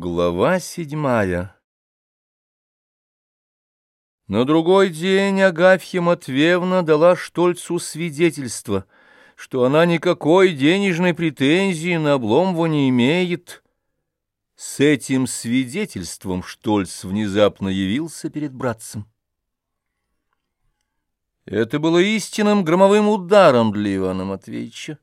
Глава седьмая На другой день Агафья Матвеевна дала Штольцу свидетельство, что она никакой денежной претензии на Обломова не имеет. С этим свидетельством Штольц внезапно явился перед братцем. Это было истинным громовым ударом для Ивана Матвеевича.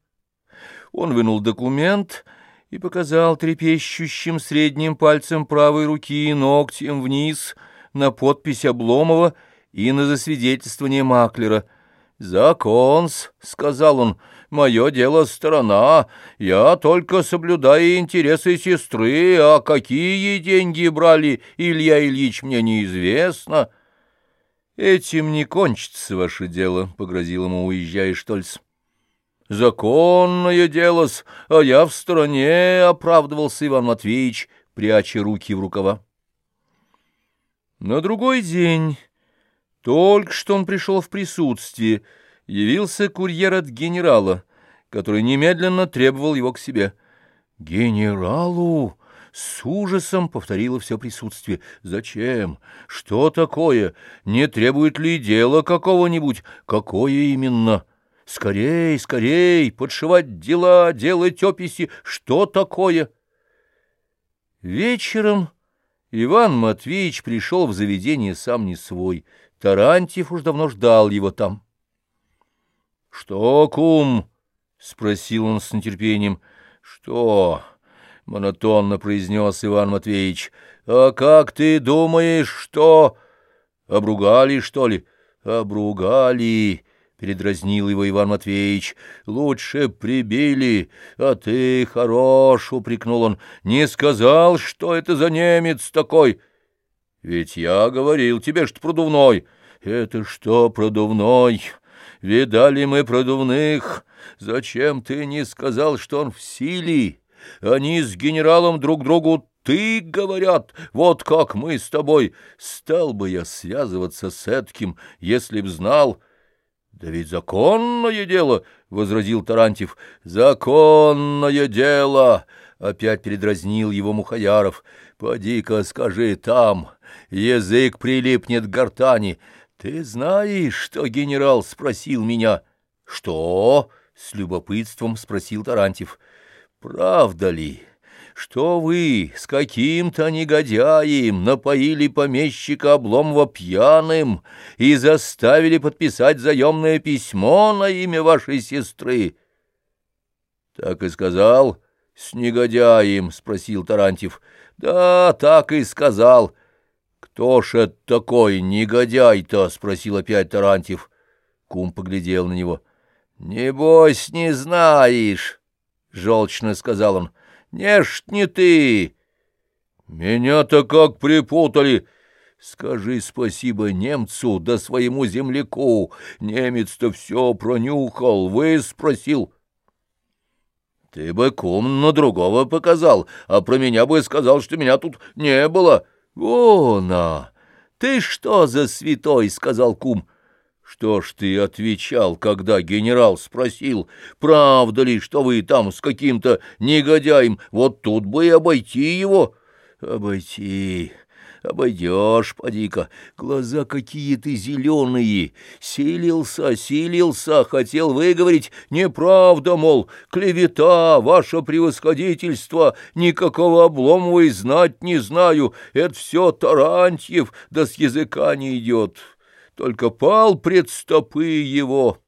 Он вынул документ — и показал трепещущим средним пальцем правой руки ногтем вниз на подпись Обломова и на засвидетельствование Маклера. «Законс», — сказал он, — «мое дело сторона, я только соблюдаю интересы сестры, а какие деньги брали Илья Ильич, мне неизвестно». «Этим не кончится ваше дело», — погрозил ему, уезжая Штольц. «Законное дело-с, а я в стороне», — оправдывался Иван Матвеевич, пряча руки в рукава. На другой день, только что он пришел в присутствие, явился курьер от генерала, который немедленно требовал его к себе. «Генералу!» — с ужасом повторило все присутствие. «Зачем? Что такое? Не требует ли дела какого-нибудь? Какое именно?» Скорей, скорей, подшивать дела, делать описи. Что такое? Вечером Иван Матвеевич пришел в заведение сам не свой. Тарантьев уж давно ждал его там. — Что, кум? — спросил он с нетерпением. — Что? — монотонно произнес Иван Матвеевич. — А как ты думаешь, что... Обругали, что ли? Обругали... — передразнил его Иван Матвеевич. — Лучше прибили, а ты хорош, — упрекнул он. — Не сказал, что это за немец такой. — Ведь я говорил тебе, что продувной. — Это что продувной? Видали мы продувных. Зачем ты не сказал, что он в силе? Они с генералом друг другу ты, говорят, вот как мы с тобой. Стал бы я связываться с Этким, если б знал... — Да ведь законное дело, — возразил Тарантьев. — Законное дело! — опять передразнил его Мухаяров. — Поди-ка скажи там, язык прилипнет к гортани. Ты знаешь, что генерал спросил меня? — Что? — с любопытством спросил Тарантьев. — Правда ли? — что вы с каким-то негодяем напоили помещика Обломова пьяным и заставили подписать заемное письмо на имя вашей сестры. — Так и сказал, с негодяем, — спросил Тарантьев. — Да, так и сказал. — Кто ж это такой негодяй-то? — спросил опять Тарантьев. Кум поглядел на него. — Небось, не знаешь, — желчно сказал он. — не не ты. Меня-то как припутали. Скажи спасибо немцу да своему земляку. Немец-то все пронюхал, вы спросил. Ты бы кум другого показал, а про меня бы сказал, что меня тут не было. Вон, а! Ты что за святой, — сказал кум. Что ж ты отвечал, когда генерал спросил, правда ли, что вы там с каким-то негодяем, вот тут бы и обойти его? Обойти... Обойдешь, поди-ка, глаза какие ты зеленые. Силился, силился, хотел выговорить. Неправда, мол, клевета, ваше превосходительство, никакого обломова и знать не знаю. Это все Тарантьев, да с языка не идет» только пал пред стопы его.